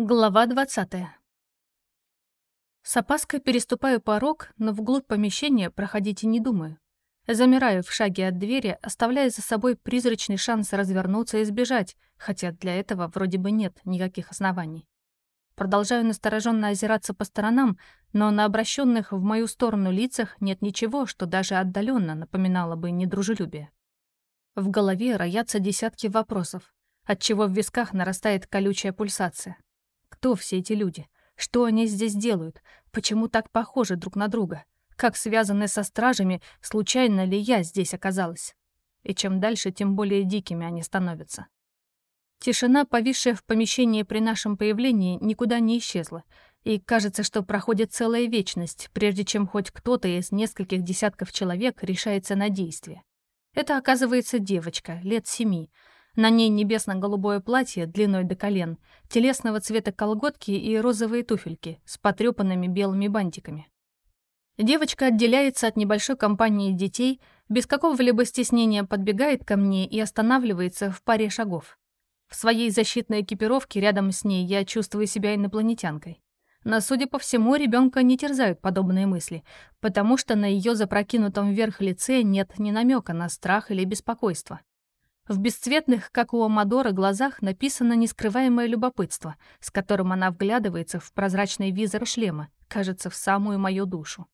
Глава 20. С опаской переступаю порог, но вглубь помещения проходить и не думаю. Замираю в шаге от двери, оставляя за собой призрачный шанс развернуться и сбежать, хотя для этого вроде бы нет никаких оснований. Продолжаю настороженно озираться по сторонам, но на обращенных в мою сторону лицах нет ничего, что даже отдаленно напоминало бы недружелюбие. В голове роятся десятки вопросов, отчего в висках нарастает колючая пульсация. Кто все эти люди? Что они здесь делают? Почему так похожи друг на друга? Как связаны со стражами, случайно ли я здесь оказалась? И чем дальше, тем более дикими они становятся. Тишина, повисшая в помещении при нашем появлении, никуда не исчезла, и кажется, что проходит целая вечность, прежде чем хоть кто-то из нескольких десятков человек решается на действие. Это, оказывается, девочка, лет семи, на ней небесно-голубое платье длиной до колен, телесного цвета колготки и розовые туфельки с потрёпанными белыми бантиками. Девочка отделяется от небольшой компании детей, без какого-либо стеснения подбегает ко мне и останавливается в паре шагов. В своей защитной экипировке рядом с ней я чувствую себя инопланетянкой. Но, судя по всему, ребенка не терзают подобные мысли, потому что на ее запрокинутом вверх лице нет ни намека на страх или беспокойство. В бесцветных, как у Амадора, глазах написано нескрываемое любопытство, с которым она вглядывается в прозрачный визор шлема, кажется, в самую мою душу.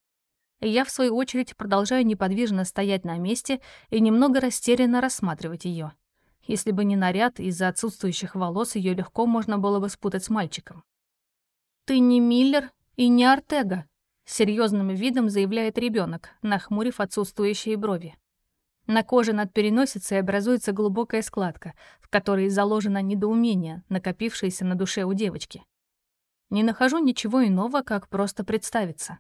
Я, в свою очередь, продолжаю неподвижно стоять на месте и немного растерянно рассматривать ее. Если бы не наряд, из-за отсутствующих волос ее легко можно было бы спутать с мальчиком. «Ты не Миллер и не Артега», — серьезным видом заявляет ребенок, нахмурив отсутствующие брови. На коже над переносицей образуется глубокая складка, в которой заложено недоумение, накопившееся на душе у девочки. Не нахожу ничего иного, как просто представиться.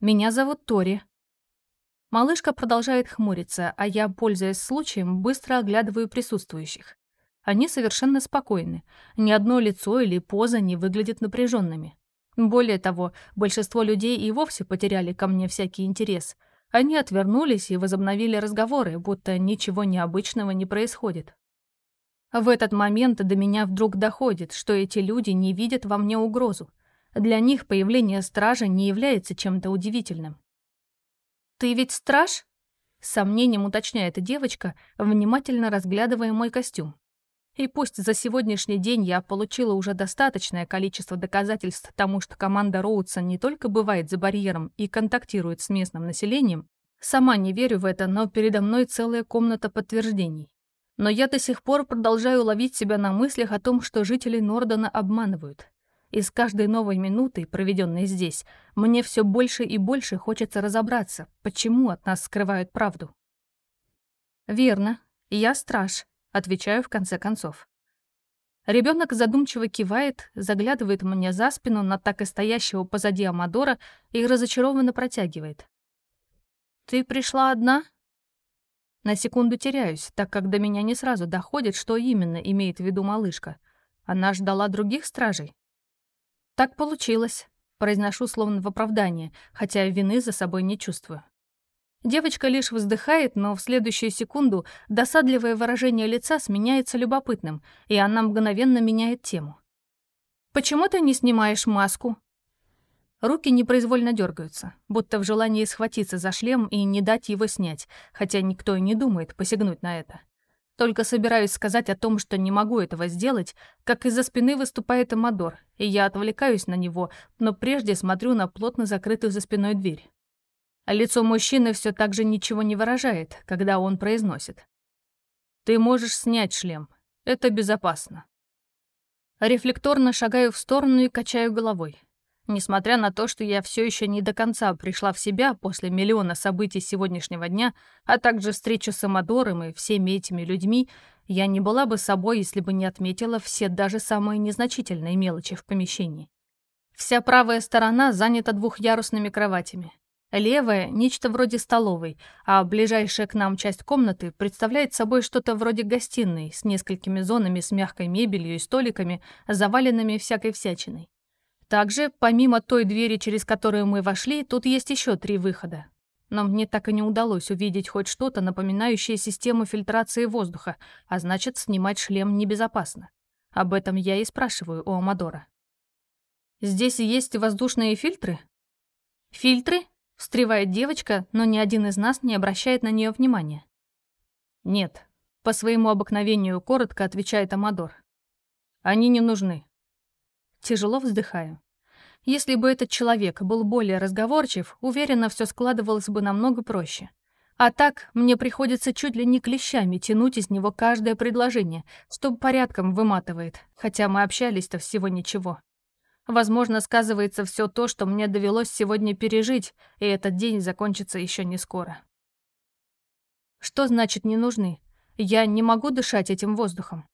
«Меня зовут Тори». Малышка продолжает хмуриться, а я, пользуясь случаем, быстро оглядываю присутствующих. Они совершенно спокойны. Ни одно лицо или поза не выглядят напряженными. Более того, большинство людей и вовсе потеряли ко мне всякий интерес — они отвернулись и возобновили разговоры, будто ничего необычного не происходит. В этот момент до меня вдруг доходит, что эти люди не видят во мне угрозу. Для них появление стража не является чем-то удивительным. «Ты ведь страж?» — с сомнением уточняет девочка, внимательно разглядывая мой костюм. И пусть за сегодняшний день я получила уже достаточное количество доказательств тому, что команда Роудса не только бывает за барьером и контактирует с местным населением, сама не верю в это, но передо мной целая комната подтверждений. Но я до сих пор продолжаю ловить себя на мыслях о том, что жители Нордона обманывают. И с каждой новой минутой, проведенной здесь, мне все больше и больше хочется разобраться, почему от нас скрывают правду. Верно, я страж, Отвечаю в конце концов. Ребенок задумчиво кивает, заглядывает мне за спину на так и стоящего позади Амадора и разочарованно протягивает. «Ты пришла одна?» На секунду теряюсь, так как до меня не сразу доходит, что именно имеет в виду малышка. Она ждала других стражей. «Так получилось», — произношу словно в оправдание, хотя вины за собой не чувствую. Девочка лишь вздыхает, но в следующую секунду досадливое выражение лица сменяется любопытным, и она мгновенно меняет тему. «Почему ты не снимаешь маску?» Руки непроизвольно дергаются, будто в желании схватиться за шлем и не дать его снять, хотя никто и не думает посягнуть на это. Только собираюсь сказать о том, что не могу этого сделать, как из-за спины выступает Амадор, и я отвлекаюсь на него, но прежде смотрю на плотно закрытую за спиной дверь. А лицо мужчины все так же ничего не выражает, когда он произносит. «Ты можешь снять шлем. Это безопасно». Рефлекторно шагаю в сторону и качаю головой. Несмотря на то, что я все еще не до конца пришла в себя после миллиона событий сегодняшнего дня, а также встречи с Амадором и всеми этими людьми, я не была бы собой, если бы не отметила все даже самые незначительные мелочи в помещении. Вся правая сторона занята двухъярусными кроватями. Левая — нечто вроде столовой, а ближайшая к нам часть комнаты представляет собой что-то вроде гостиной с несколькими зонами с мягкой мебелью и столиками, заваленными всякой всячиной. Также, помимо той двери, через которую мы вошли, тут есть еще три выхода. Но мне так и не удалось увидеть хоть что-то, напоминающее систему фильтрации воздуха, а значит, снимать шлем небезопасно. Об этом я и спрашиваю у Амадора. «Здесь есть воздушные фильтры?» «Фильтры?» — встревает девочка, но ни один из нас не обращает на нее внимания. «Нет», — по своему обыкновению коротко отвечает Амадор. «Они не нужны». Тяжело вздыхаю. Если бы этот человек был более разговорчив, уверенно, все складывалось бы намного проще. А так мне приходится чуть ли не клещами тянуть из него каждое предложение, что порядком выматывает, хотя мы общались-то всего ничего. Возможно, сказывается все то, что мне довелось сегодня пережить, и этот день закончится еще не скоро. Что значит «не нужны»? Я не могу дышать этим воздухом.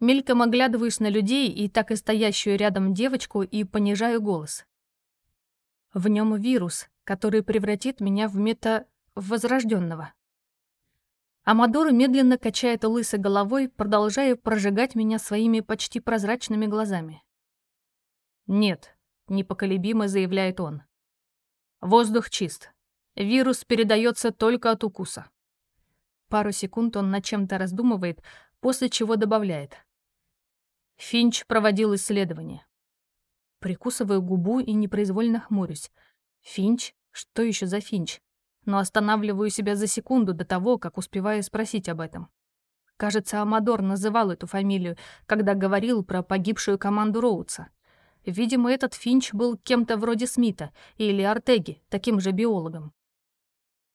Мельком оглядываюсь на людей и так и стоящую рядом девочку и понижаю голос. В нем вирус, который превратит меня в мета... возрожденного. Амадор медленно качает лысой головой, продолжая прожигать меня своими почти прозрачными глазами. «Нет», — непоколебимо заявляет он. «Воздух чист. Вирус передается только от укуса». Пару секунд он над чем-то раздумывает, после чего добавляет. Финч проводил исследование. Прикусываю губу и непроизвольно хмурюсь. Финч? Что еще за Финч? Но останавливаю себя за секунду до того, как успеваю спросить об этом. Кажется, Амадор называл эту фамилию, когда говорил про погибшую команду Роудса. Видимо, этот Финч был кем-то вроде Смита или Артеги, таким же биологом.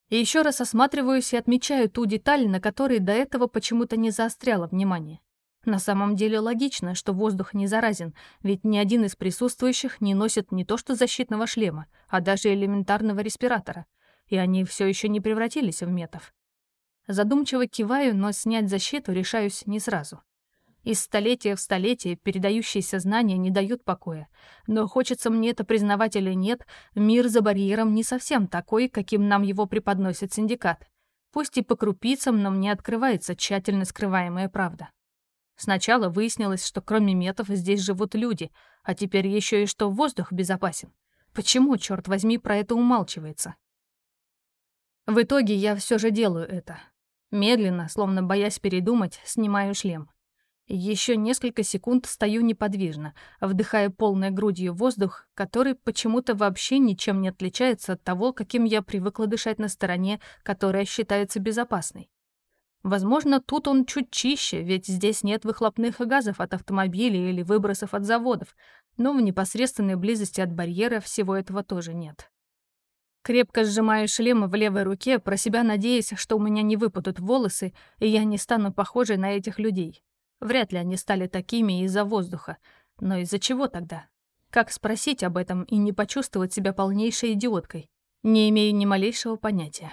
И еще раз осматриваюсь и отмечаю ту деталь, на которой до этого почему-то не заостряло внимание. На самом деле логично, что воздух не заразен, ведь ни один из присутствующих не носит не то что защитного шлема, а даже элементарного респиратора, и они все еще не превратились в метов. Задумчиво киваю, но снять защиту решаюсь не сразу. Из столетия в столетие передающиеся знания не дают покоя. Но хочется мне это признавать или нет, мир за барьером не совсем такой, каким нам его преподносит синдикат. Пусть и по крупицам, но мне открывается тщательно скрываемая правда. Сначала выяснилось, что кроме метов здесь живут люди, а теперь еще и что воздух безопасен. Почему, черт возьми, про это умалчивается? В итоге я все же делаю это. Медленно, словно боясь передумать, снимаю шлем. Еще несколько секунд стою неподвижно, вдыхая полной грудью воздух, который почему-то вообще ничем не отличается от того, каким я привыкла дышать на стороне, которая считается безопасной. Возможно, тут он чуть чище, ведь здесь нет выхлопных газов от автомобилей или выбросов от заводов, но в непосредственной близости от барьера всего этого тоже нет. Крепко сжимаю шлем в левой руке, про себя надеясь, что у меня не выпадут волосы, и я не стану похожей на этих людей. Вряд ли они стали такими из-за воздуха. Но из-за чего тогда? Как спросить об этом и не почувствовать себя полнейшей идиоткой? Не имею ни малейшего понятия.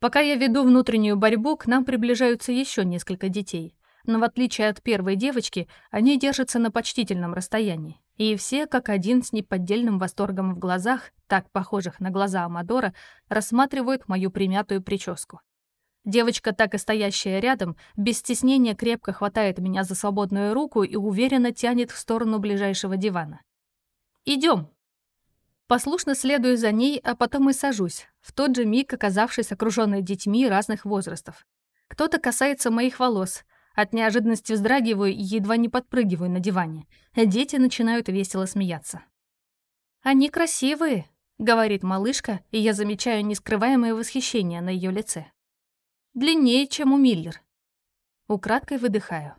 Пока я веду внутреннюю борьбу, к нам приближаются еще несколько детей. Но в отличие от первой девочки, они держатся на почтительном расстоянии. И все, как один, с неподдельным восторгом в глазах, так похожих на глаза Амадора, рассматривают мою примятую прическу. Девочка, так и стоящая рядом, без стеснения крепко хватает меня за свободную руку и уверенно тянет в сторону ближайшего дивана. «Идем!» Послушно следую за ней, а потом и сажусь, в тот же миг оказавшись окружённой детьми разных возрастов. Кто-то касается моих волос. От неожиданности вздрагиваю и едва не подпрыгиваю на диване. Дети начинают весело смеяться. «Они красивые», — говорит малышка, и я замечаю нескрываемое восхищение на её лице. «Длиннее, чем у Миллер». Украдкой выдыхаю.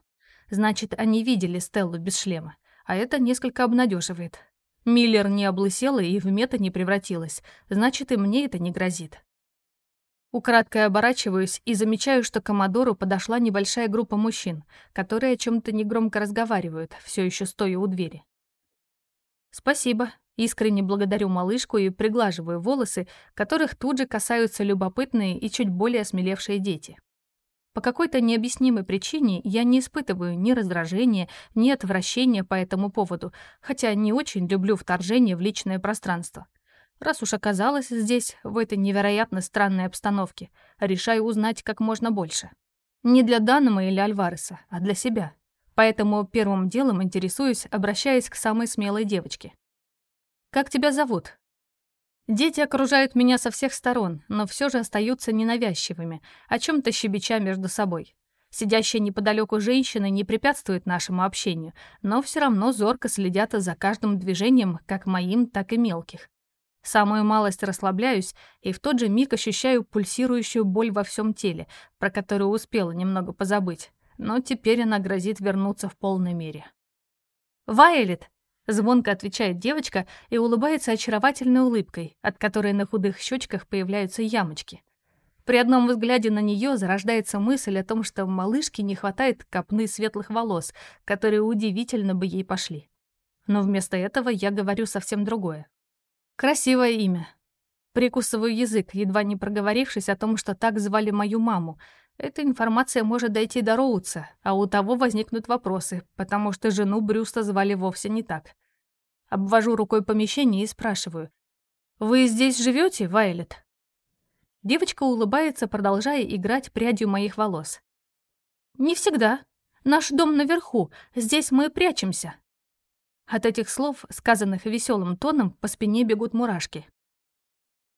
Значит, они видели Стеллу без шлема, а это несколько обнадеживает. Миллер не облысела и в мета не превратилась, значит, и мне это не грозит. Украдкой оборачиваюсь и замечаю, что к Комодору подошла небольшая группа мужчин, которые о чем то негромко разговаривают, все еще стоя у двери. «Спасибо», искренне благодарю малышку и приглаживаю волосы, которых тут же касаются любопытные и чуть более осмелевшие дети. По какой-то необъяснимой причине я не испытываю ни раздражения, ни отвращения по этому поводу, хотя не очень люблю вторжение в личное пространство. Раз уж оказалась здесь, в этой невероятно странной обстановке, решаю узнать как можно больше. Не для Данома или Альвареса, а для себя. Поэтому первым делом интересуюсь, обращаясь к самой смелой девочке. «Как тебя зовут?» Дети окружают меня со всех сторон, но все же остаются ненавязчивыми, о чем то щебеча между собой. Сидящие неподалеку женщины не препятствуют нашему общению, но все равно зорко следят за каждым движением, как моим, так и мелких. Самую малость расслабляюсь и в тот же миг ощущаю пульсирующую боль во всем теле, про которую успела немного позабыть, но теперь она грозит вернуться в полной мере. «Вайлет!» — звонко отвечает девочка и улыбается очаровательной улыбкой, от которой на худых щечках появляются ямочки. При одном взгляде на нее зарождается мысль о том, что малышке не хватает копны светлых волос, которые удивительно бы ей пошли. Но вместо этого я говорю совсем другое. Красивое имя. Прикусываю язык, едва не проговорившись о том, что так звали мою маму. Эта информация может дойти до Роуца, а у того возникнут вопросы, потому что жену Брюста звали вовсе не так. Обвожу рукой помещение и спрашиваю. «Вы здесь живете, Вайлет?» Девочка улыбается, продолжая играть прядью моих волос. «Не всегда. Наш дом наверху. Здесь мы прячемся». От этих слов, сказанных веселым тоном, по спине бегут мурашки.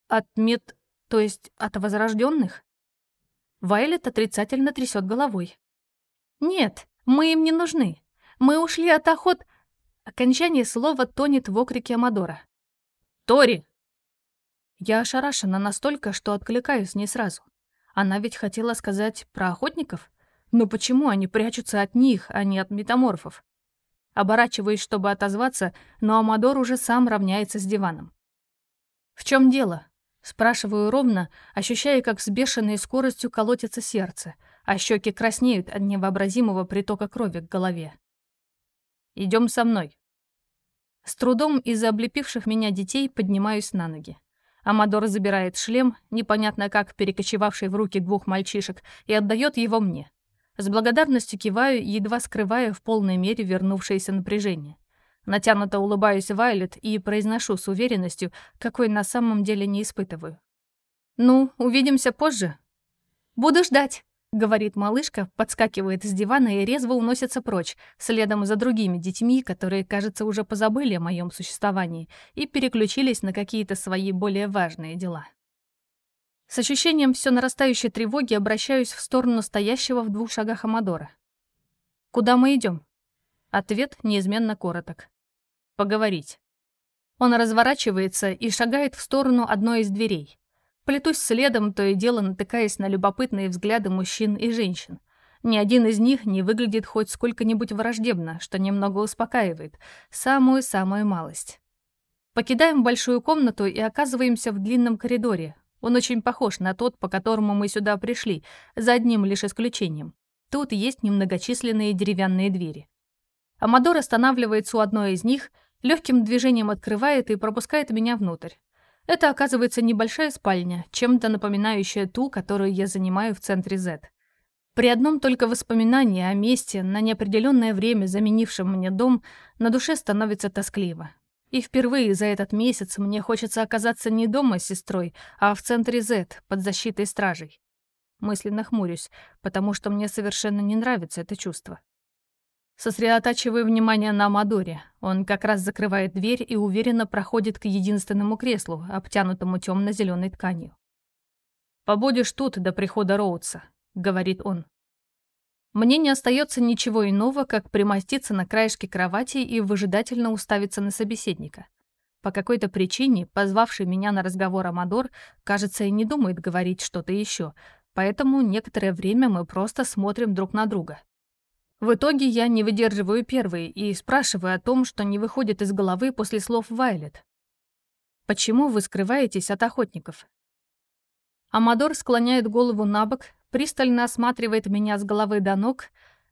«От мед... то есть от возрожденных? Вайлет отрицательно трясет головой. «Нет, мы им не нужны. Мы ушли от охот...» Окончание слова тонет в окрике Амадора. «Тори, я ошарашена настолько, что откликаюсь не сразу. Она ведь хотела сказать про охотников? Но почему они прячутся от них, а не от метаморфов? Оборачиваюсь, чтобы отозваться, но Амадор уже сам равняется с диваном. «В чем дело?» Спрашиваю ровно, ощущая, как с бешеной скоростью колотится сердце, а щеки краснеют от невообразимого притока крови к голове. Идем со мной. С трудом из-за облепивших меня детей поднимаюсь на ноги. Амадор забирает шлем, непонятно как перекочевавший в руки двух мальчишек, и отдает его мне. С благодарностью киваю, едва скрывая в полной мере вернувшееся напряжение. Натянуто улыбаюсь Вайлет и произношу с уверенностью, какой на самом деле не испытываю. «Ну, увидимся позже». «Буду ждать», — говорит малышка, подскакивает с дивана и резво уносится прочь, следом за другими детьми, которые, кажется, уже позабыли о моем существовании и переключились на какие-то свои более важные дела. С ощущением все нарастающей тревоги обращаюсь в сторону стоящего в двух шагах Амадора. «Куда мы идем? Ответ неизменно короток. «Поговорить». Он разворачивается и шагает в сторону одной из дверей. Плетусь следом, то и дело натыкаясь на любопытные взгляды мужчин и женщин. Ни один из них не выглядит хоть сколько-нибудь враждебно, что немного успокаивает. Самую-самую малость. Покидаем большую комнату и оказываемся в длинном коридоре. Он очень похож на тот, по которому мы сюда пришли, за одним лишь исключением. Тут есть немногочисленные деревянные двери. Амадор останавливается у одной из них, легким движением открывает и пропускает меня внутрь. Это, оказывается, небольшая спальня, чем-то напоминающая ту, которую я занимаю в центре Z. При одном только воспоминании о месте, на неопределенное время заменившем мне дом, на душе становится тоскливо. И впервые за этот месяц мне хочется оказаться не дома с сестрой, а в центре Z, под защитой стражей. Мысленно хмурюсь, потому что мне совершенно не нравится это чувство. Сосредотачиваю внимание на Амадоре. Он как раз закрывает дверь и уверенно проходит к единственному креслу, обтянутому темно-зеленой тканью. «Побудешь тут до прихода Роудса», — говорит он. Мне не остается ничего иного, как примоститься на краешке кровати и выжидательно уставиться на собеседника. По какой-то причине, позвавший меня на разговор Амадор, кажется, и не думает говорить что-то еще, поэтому некоторое время мы просто смотрим друг на друга. В итоге я не выдерживаю первый и спрашиваю о том, что не выходит из головы после слов Вайлет. «Почему вы скрываетесь от охотников?» Амадор склоняет голову на бок, пристально осматривает меня с головы до ног.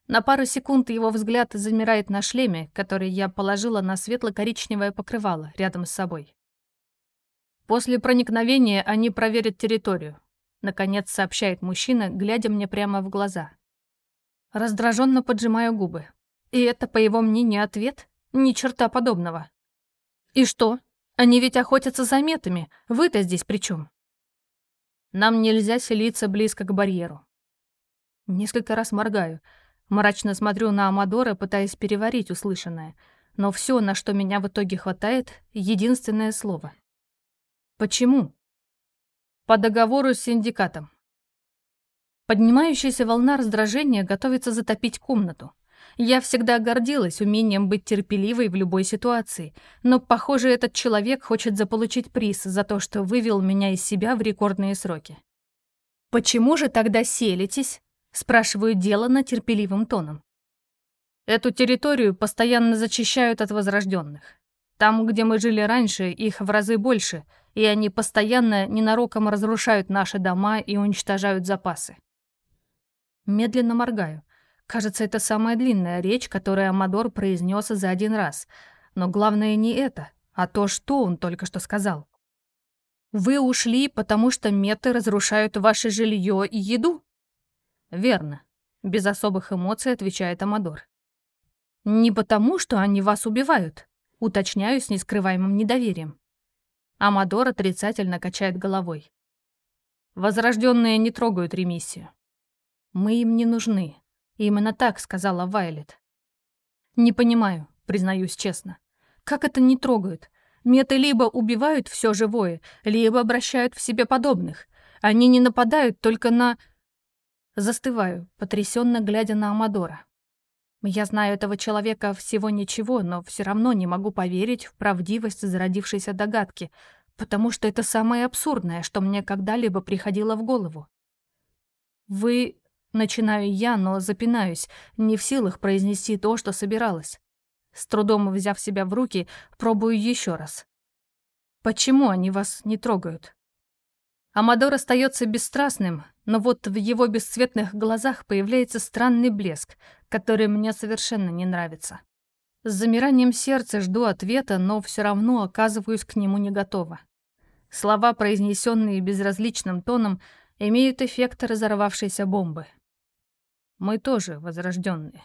На пару секунд его взгляд замирает на шлеме, который я положила на светло-коричневое покрывало рядом с собой. После проникновения они проверят территорию. Наконец сообщает мужчина, глядя мне прямо в глаза. Раздраженно поджимаю губы. И это, по его мнению, ответ? Ни черта подобного. И что? Они ведь охотятся за метами. Вы-то здесь при чем? Нам нельзя селиться близко к барьеру. Несколько раз моргаю. Мрачно смотрю на Амадора, пытаясь переварить услышанное. Но все, на что меня в итоге хватает, единственное слово. Почему? По договору с синдикатом. Поднимающаяся волна раздражения готовится затопить комнату. Я всегда гордилась умением быть терпеливой в любой ситуации, но, похоже, этот человек хочет заполучить приз за то, что вывел меня из себя в рекордные сроки. «Почему же тогда селитесь?» — спрашиваю Делана терпеливым тоном. Эту территорию постоянно зачищают от возрожденных. Там, где мы жили раньше, их в разы больше, и они постоянно ненароком разрушают наши дома и уничтожают запасы. Медленно моргаю. Кажется, это самая длинная речь, которую Амадор произнес за один раз. Но главное не это, а то, что он только что сказал. «Вы ушли, потому что меты разрушают ваше жилье и еду?» «Верно», — без особых эмоций отвечает Амадор. «Не потому, что они вас убивают», — уточняю с нескрываемым недоверием. Амадор отрицательно качает головой. Возрожденные не трогают ремиссию. Мы им не нужны, Именно так сказала Вайлет. Не понимаю, признаюсь честно. Как это не трогают? Меты либо убивают все живое, либо обращают в себе подобных. Они не нападают только на... Застываю, потрясенно глядя на Амадора. Я знаю этого человека всего ничего, но все равно не могу поверить в правдивость зародившейся догадки, потому что это самое абсурдное, что мне когда-либо приходило в голову. «Вы Начинаю я, но запинаюсь, не в силах произнести то, что собиралась. С трудом взяв себя в руки, пробую еще раз. Почему они вас не трогают? Амадор остается бесстрастным, но вот в его бесцветных глазах появляется странный блеск, который мне совершенно не нравится. С замиранием сердца жду ответа, но все равно оказываюсь к нему не готова. Слова, произнесенные безразличным тоном, имеют эффект разорвавшейся бомбы. Мы тоже возрожденные.